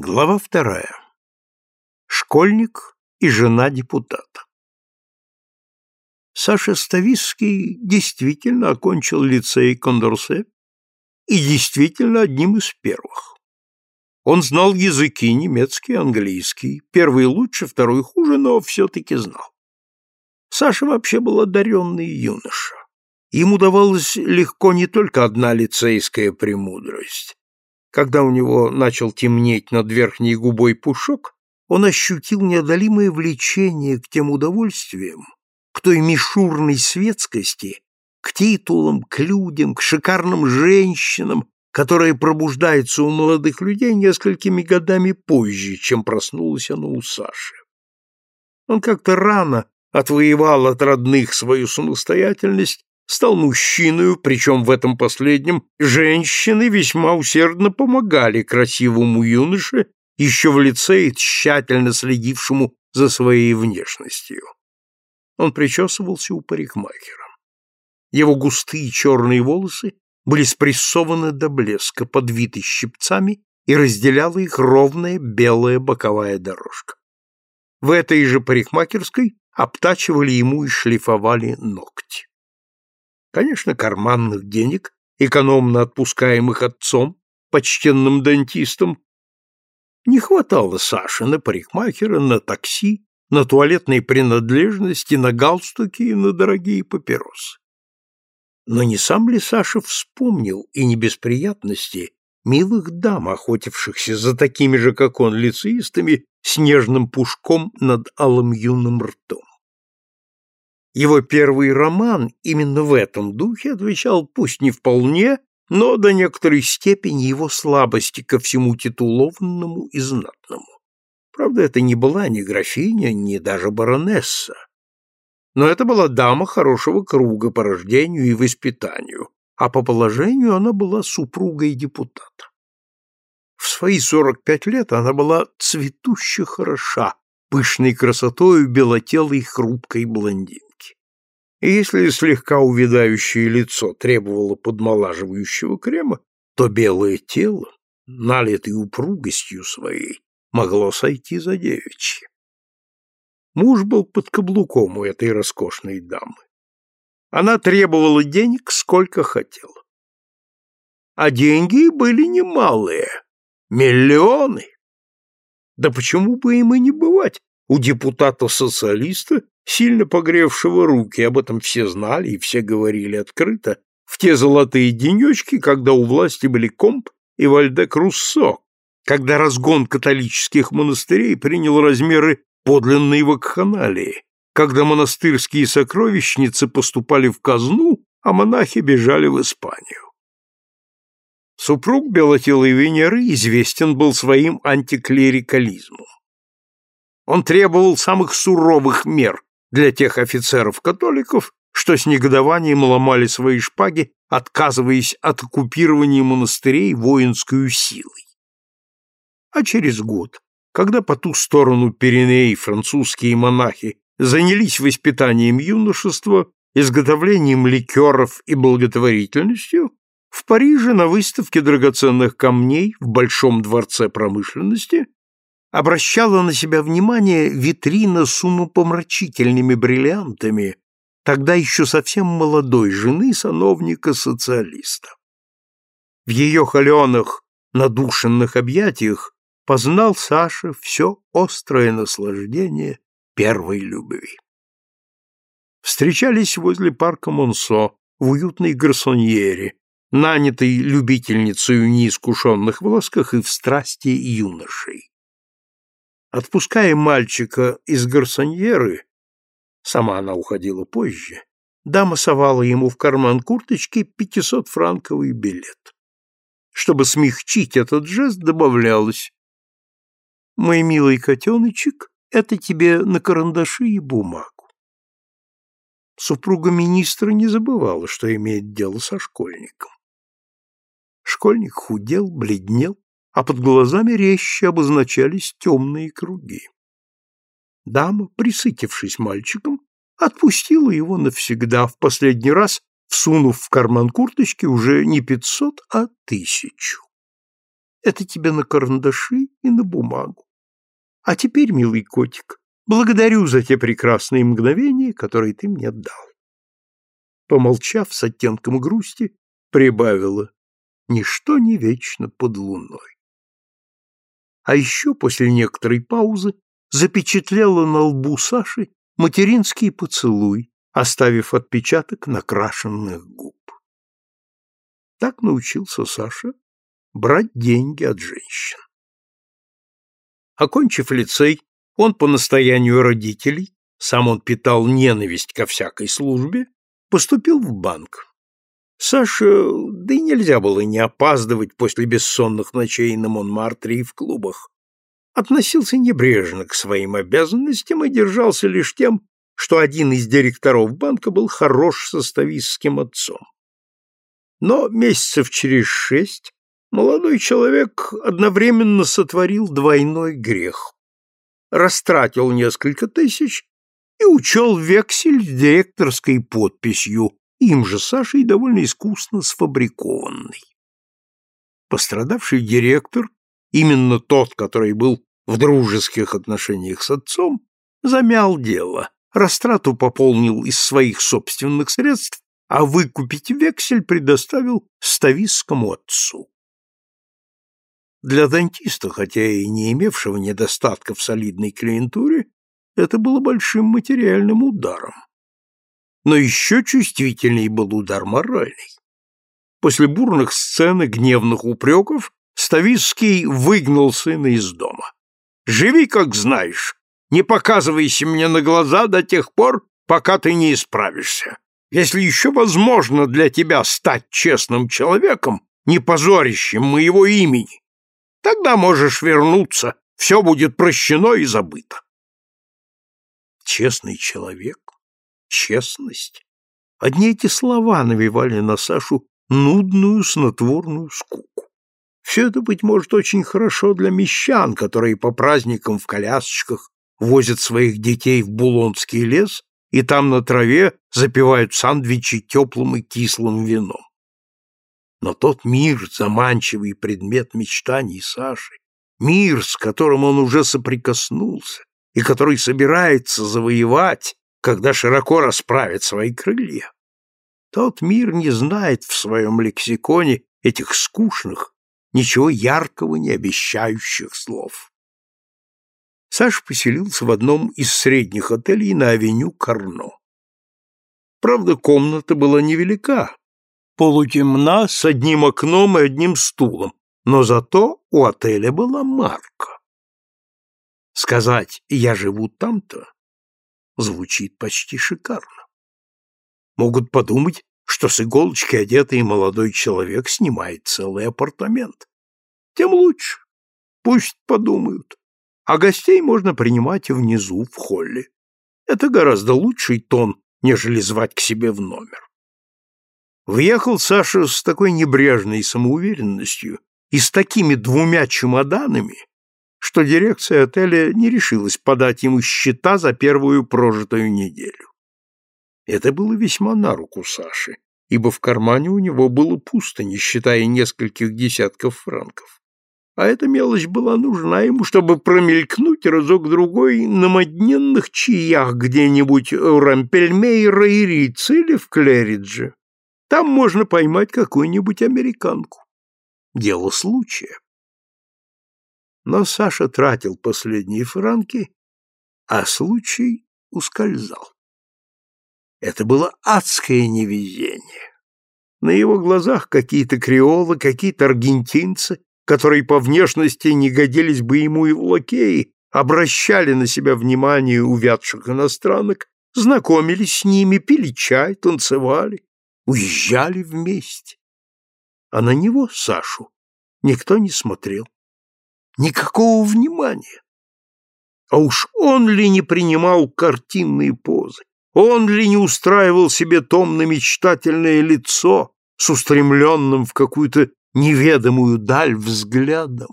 Глава вторая. Школьник и жена депутата. Саша Ставицкий действительно окончил лицей Кондорсе и действительно одним из первых. Он знал языки немецкий, английский, первый лучше, второй хуже, но все-таки знал. Саша вообще был одаренный юноша. Ему давалась легко не только одна лицейская премудрость. Когда у него начал темнеть над верхней губой пушок, он ощутил неодолимое влечение к тем удовольствиям, к той мишурной светскости, к титулам, к людям, к шикарным женщинам, которая пробуждается у молодых людей несколькими годами позже, чем проснулась она у Саши. Он как-то рано отвоевал от родных свою самостоятельность стал мужчиной, причем в этом последнем женщины весьма усердно помогали красивому юноше, еще в лицее тщательно следившему за своей внешностью. Он причесывался у парикмахера. Его густые черные волосы были спрессованы до блеска, подвиты щипцами, и разделяла их ровная белая боковая дорожка. В этой же парикмахерской обтачивали ему и шлифовали ногти. Конечно, карманных денег, экономно отпускаемых отцом, почтенным дантистом, не хватало Саше на парикмахера, на такси, на туалетные принадлежности, на галстуки и на дорогие папиросы. Но не сам ли Саша вспомнил, и не без приятности, милых дам, охотившихся за такими же, как он, лицеистами, снежным пушком над алым юным ртом? Его первый роман именно в этом духе отвечал пусть не вполне, но до некоторой степени его слабости ко всему титулованному и знатному. Правда, это не была ни графиня, ни даже баронесса. Но это была дама хорошего круга по рождению и воспитанию, а по положению она была супругой депутата. В свои сорок пять лет она была цветуще хороша, пышной красотою белотелой хрупкой блондин. И если слегка увядающее лицо требовало подмолаживающего крема, то белое тело, налитое упругостью своей, могло сойти за девичье. Муж был под каблуком у этой роскошной дамы. Она требовала денег, сколько хотела. А деньги были немалые, миллионы. Да почему бы им и не бывать у депутата-социалиста, сильно погревшего руки, об этом все знали и все говорили открыто, в те золотые денечки, когда у власти были Комп и Вальдек Руссо, когда разгон католических монастырей принял размеры подлинной вакханалии, когда монастырские сокровищницы поступали в казну, а монахи бежали в Испанию. Супруг белотелой Венеры известен был своим антиклерикализмом. Он требовал самых суровых мер для тех офицеров-католиков, что с негодованием ломали свои шпаги, отказываясь от оккупирования монастырей воинской силой. А через год, когда по ту сторону Пиреней французские монахи занялись воспитанием юношества, изготовлением ликеров и благотворительностью, в Париже на выставке драгоценных камней в Большом дворце промышленности обращала на себя внимание витрина с умопомрачительными бриллиантами тогда еще совсем молодой жены сановника-социалиста. В ее холеных, надушенных объятиях познал Саша все острое наслаждение первой любви. Встречались возле парка Монсо в уютной гарсоньере, нанятой любительницей в неискушенных волосках и в страсти юношей. Отпуская мальчика из гарсоньеры, сама она уходила позже, дама совала ему в карман курточки пятисотфранковый билет. Чтобы смягчить этот жест, добавлялось «Мой милый котеночек, это тебе на карандаши и бумагу». Супруга министра не забывала, что имеет дело со школьником. Школьник худел, бледнел, а под глазами резче обозначались темные круги. Дама, присытившись мальчиком, отпустила его навсегда, в последний раз всунув в карман курточки уже не пятьсот, а тысячу. Это тебе на карандаши и на бумагу. А теперь, милый котик, благодарю за те прекрасные мгновения, которые ты мне дал. Помолчав с оттенком грусти, прибавила «Ничто не вечно под луной». А еще после некоторой паузы запечатлела на лбу Саши материнский поцелуй, оставив отпечаток накрашенных губ. Так научился Саша брать деньги от женщин. Окончив лицей, он по настоянию родителей, сам он питал ненависть ко всякой службе, поступил в банк. Саша, да и нельзя было не опаздывать после бессонных ночей на Монмартре и в клубах, относился небрежно к своим обязанностям и держался лишь тем, что один из директоров банка был хорош составистским отцом. Но месяцев через шесть молодой человек одновременно сотворил двойной грех. Растратил несколько тысяч и учел вексель с директорской подписью, им же Сашей довольно искусно сфабрикованный. Пострадавший директор, именно тот, который был в дружеских отношениях с отцом, замял дело, растрату пополнил из своих собственных средств, а выкупить вексель предоставил ставистскому отцу. Для дантиста, хотя и не имевшего недостатка в солидной клиентуре, это было большим материальным ударом. Но еще чувствительней был удар моральный. После бурных сцен и гневных упреков Ставицкий выгнал сына из дома. «Живи, как знаешь, не показывайся мне на глаза до тех пор, пока ты не исправишься. Если еще возможно для тебя стать честным человеком, не позорящим моего имени, тогда можешь вернуться, все будет прощено и забыто. Честный человек, честность. Одни эти слова навевали на Сашу нудную, снотворную скуку. Все это, быть может, очень хорошо для мещан, которые по праздникам в колясочках возят своих детей в Булонский лес и там на траве запивают сандвичи теплым и кислым вином. Но тот мир, заманчивый предмет мечтаний Саши, мир, с которым он уже соприкоснулся и который собирается завоевать, когда широко расправит свои крылья, тот мир не знает в своем лексиконе этих скучных, ничего яркого не обещающих слов. Саша поселился в одном из средних отелей на авеню Карно. Правда, комната была невелика, полутемна, с одним окном и одним стулом, но зато у отеля была марка. Сказать «я живу там-то» звучит почти шикарно. Могут подумать, что с иголочки одетый молодой человек снимает целый апартамент. Тем лучше. Пусть подумают а гостей можно принимать внизу, в холле. Это гораздо лучший тон, нежели звать к себе в номер. Въехал Саша с такой небрежной самоуверенностью и с такими двумя чемоданами, что дирекция отеля не решилась подать ему счета за первую прожитую неделю. Это было весьма на руку Саши, ибо в кармане у него было пусто, не считая нескольких десятков франков а эта мелочь была нужна ему, чтобы промелькнуть разок-другой на модненных чаях где-нибудь у Рампельмейра и Риц или в Клеридже. Там можно поймать какую-нибудь американку. Дело случая. Но Саша тратил последние франки, а случай ускользал. Это было адское невезение. На его глазах какие-то креолы, какие-то аргентинцы которые по внешности не годились бы ему и в лакеи, обращали на себя внимание увядших иностранок, знакомились с ними, пили чай, танцевали, уезжали вместе. А на него, Сашу, никто не смотрел. Никакого внимания. А уж он ли не принимал картинные позы? Он ли не устраивал себе томно-мечтательное лицо с устремленным в какую-то неведомую даль взглядом.